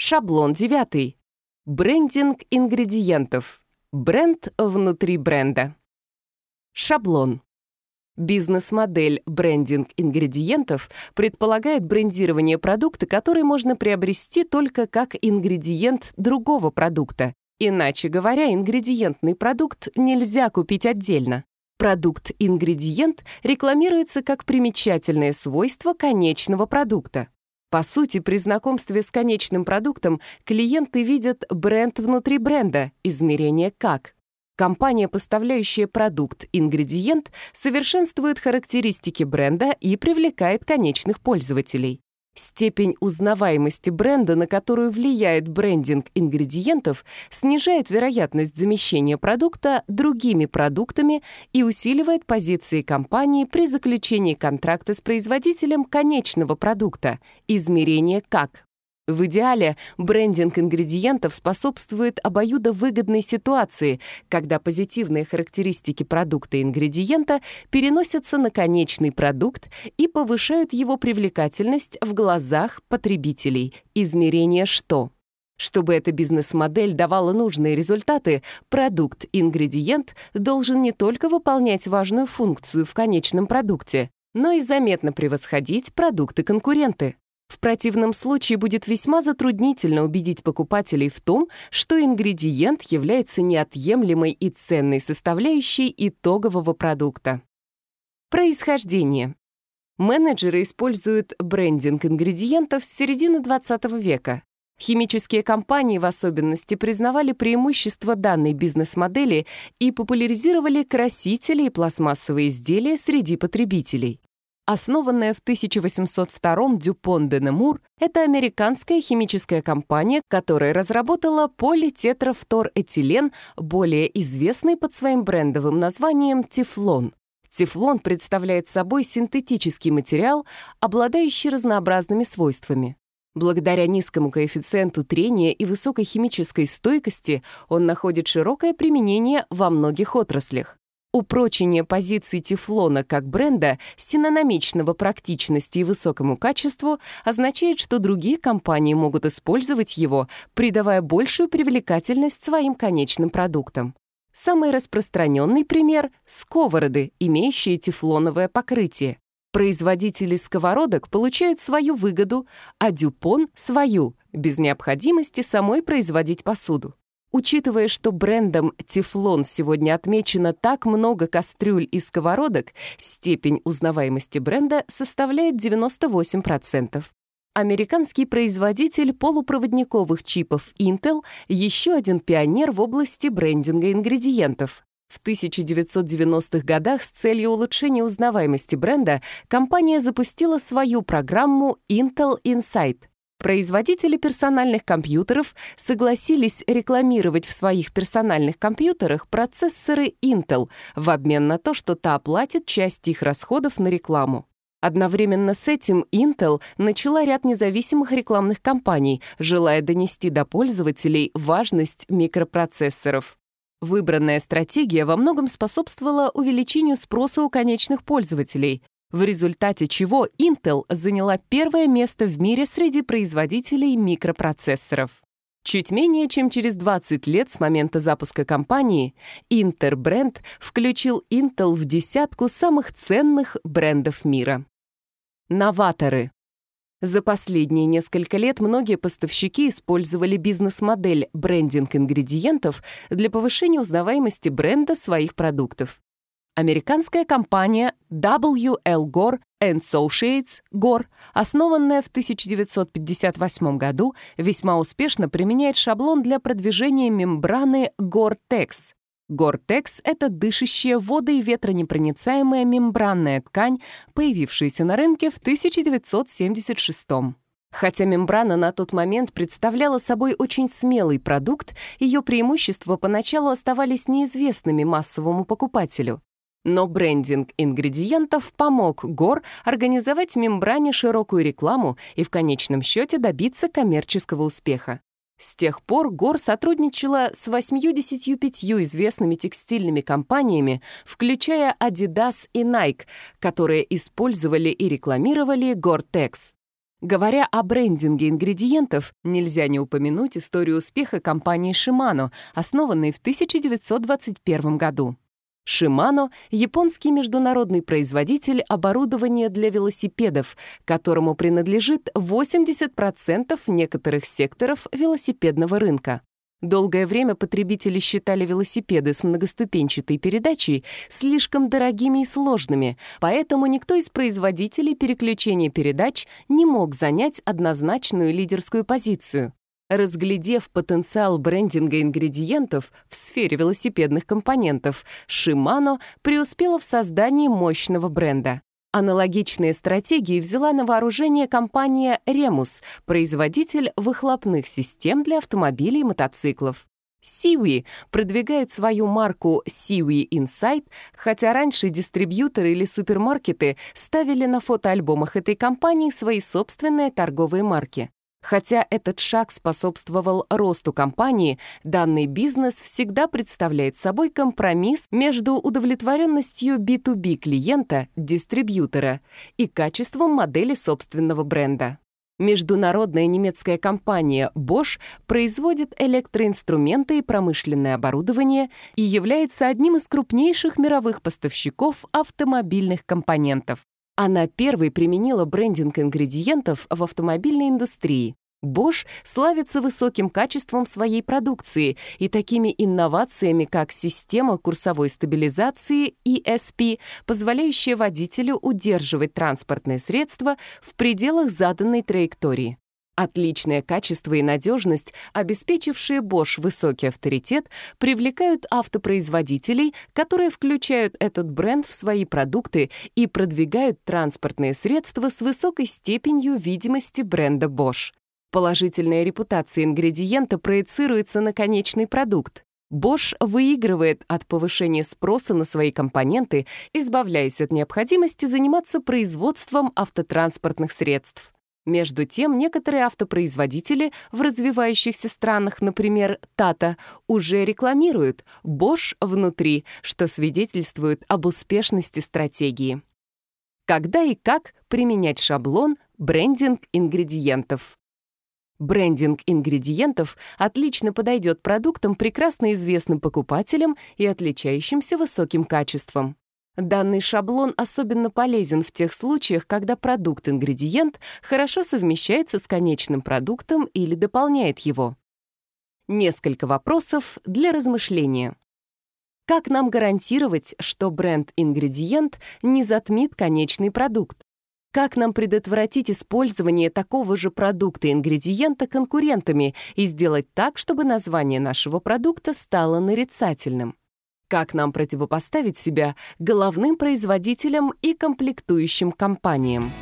Шаблон 9. Брендинг ингредиентов. Бренд внутри бренда. Шаблон. Бизнес-модель брендинг ингредиентов предполагает брендирование продукта, который можно приобрести только как ингредиент другого продукта. Иначе говоря, ингредиентный продукт нельзя купить отдельно. Продукт-ингредиент рекламируется как примечательное свойство конечного продукта. По сути, при знакомстве с конечным продуктом клиенты видят бренд внутри бренда, измерение как. Компания, поставляющая продукт, ингредиент, совершенствует характеристики бренда и привлекает конечных пользователей. Степень узнаваемости бренда, на которую влияет брендинг ингредиентов, снижает вероятность замещения продукта другими продуктами и усиливает позиции компании при заключении контракта с производителем конечного продукта, измерение как в идеале брендинг ингредиентов способствует обоюдовыгодной ситуации, когда позитивные характеристики продукта и ингредиента переносятся на конечный продукт и повышают его привлекательность в глазах потребителей. Измерение «что?». Чтобы эта бизнес-модель давала нужные результаты, продукт-ингредиент должен не только выполнять важную функцию в конечном продукте, но и заметно превосходить продукты-конкуренты. В противном случае будет весьма затруднительно убедить покупателей в том, что ингредиент является неотъемлемой и ценной составляющей итогового продукта. Происхождение. Менеджеры используют брендинг ингредиентов с середины 20 века. Химические компании в особенности признавали преимущество данной бизнес-модели и популяризировали красители и пластмассовые изделия среди потребителей. Основанная в 1802-м Дюпон де Немур, это американская химическая компания, которая разработала политетрафторэтилен, более известный под своим брендовым названием «Тефлон». Тефлон представляет собой синтетический материал, обладающий разнообразными свойствами. Благодаря низкому коэффициенту трения и высокой химической стойкости он находит широкое применение во многих отраслях. Упрочение позиций тефлона как бренда, синономичного практичности и высокому качеству, означает, что другие компании могут использовать его, придавая большую привлекательность своим конечным продуктам. Самый распространенный пример — сковороды, имеющие тефлоновое покрытие. Производители сковородок получают свою выгоду, а Дюпон — свою, без необходимости самой производить посуду. Учитывая, что брендом «Тефлон» сегодня отмечено так много кастрюль и сковородок, степень узнаваемости бренда составляет 98%. Американский производитель полупроводниковых чипов Intel — еще один пионер в области брендинга ингредиентов. В 1990-х годах с целью улучшения узнаваемости бренда компания запустила свою программу Intel Insight, Производители персональных компьютеров согласились рекламировать в своих персональных компьютерах процессоры Intel в обмен на то, что та оплатит часть их расходов на рекламу. Одновременно с этим Intel начала ряд независимых рекламных кампаний, желая донести до пользователей важность микропроцессоров. Выбранная стратегия во многом способствовала увеличению спроса у конечных пользователей, в результате чего Intel заняла первое место в мире среди производителей микропроцессоров. Чуть менее чем через 20 лет с момента запуска компании Интербренд включил Intel в десятку самых ценных брендов мира. Новаторы. За последние несколько лет многие поставщики использовали бизнес-модель брендинг ингредиентов для повышения узнаваемости бренда своих продуктов американская компания W.L. Gore Associates Gore, основанная в 1958 году, весьма успешно применяет шаблон для продвижения мембраны Gore-Tex. Gore-Tex — это дышащая вода и ветронепроницаемая мембранная ткань, появившаяся на рынке в 1976 году. Хотя мембрана на тот момент представляла собой очень смелый продукт, ее преимущества поначалу оставались неизвестными массовому покупателю. Но брендинг ингредиентов помог Гор организовать мембране широкую рекламу и в конечном счете добиться коммерческого успеха. С тех пор Гор сотрудничала с 85 известными текстильными компаниями, включая Adidas и Nike, которые использовали и рекламировали Gore-Tex. Говоря о брендинге ингредиентов, нельзя не упомянуть историю успеха компании Shimano, основанной в 1921 году. Шимано — японский международный производитель оборудования для велосипедов, которому принадлежит 80% некоторых секторов велосипедного рынка. Долгое время потребители считали велосипеды с многоступенчатой передачей слишком дорогими и сложными, поэтому никто из производителей переключения передач не мог занять однозначную лидерскую позицию. Разглядев потенциал брендинга ингредиентов в сфере велосипедных компонентов, Shimano преуспела в создании мощного бренда. Аналогичные стратегии взяла на вооружение компания Remus, производитель выхлопных систем для автомобилей и мотоциклов. Сиуи продвигает свою марку Сиуи Insight, хотя раньше дистрибьюторы или супермаркеты ставили на фотоальбомах этой компании свои собственные торговые марки. Хотя этот шаг способствовал росту компании, данный бизнес всегда представляет собой компромисс между удовлетворенностью B2B клиента, дистрибьютора, и качеством модели собственного бренда. Международная немецкая компания Bosch производит электроинструменты и промышленное оборудование и является одним из крупнейших мировых поставщиков автомобильных компонентов. Она первой применила брендинг ингредиентов в автомобильной индустрии. Bosch славится высоким качеством своей продукции и такими инновациями, как система курсовой стабилизации ESP, позволяющая водителю удерживать транспортное средство в пределах заданной траектории. Отличное качество и надежность, обеспечившие Bosch высокий авторитет, привлекают автопроизводителей, которые включают этот бренд в свои продукты и продвигают транспортные средства с высокой степенью видимости бренда Bosch. Положительная репутация ингредиента проецируется на конечный продукт. Bosch выигрывает от повышения спроса на свои компоненты, избавляясь от необходимости заниматься производством автотранспортных средств. Между тем, некоторые автопроизводители в развивающихся странах, например, Tata, уже рекламируют Bosch внутри, что свидетельствует об успешности стратегии. Когда и как применять шаблон брендинг ингредиентов? Брендинг ингредиентов отлично подойдет продуктам, прекрасно известным покупателям и отличающимся высоким качеством. Данный шаблон особенно полезен в тех случаях, когда продукт-ингредиент хорошо совмещается с конечным продуктом или дополняет его. Несколько вопросов для размышления. Как нам гарантировать, что бренд-ингредиент не затмит конечный продукт? Как нам предотвратить использование такого же продукта-ингредиента конкурентами и сделать так, чтобы название нашего продукта стало нарицательным? Как нам противопоставить себя головным производителям и комплектующим компаниям?